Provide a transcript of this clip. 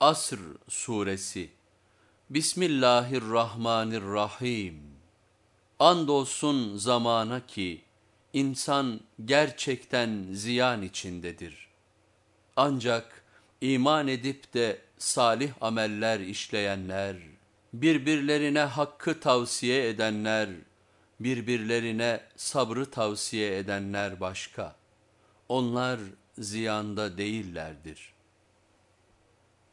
Asr Suresi Bismillahirrahmanirrahim Andolsun zamana ki insan gerçekten ziyan içindedir. Ancak iman edip de salih ameller işleyenler, birbirlerine hakkı tavsiye edenler, birbirlerine sabrı tavsiye edenler başka. Onlar ziyanda değillerdir.''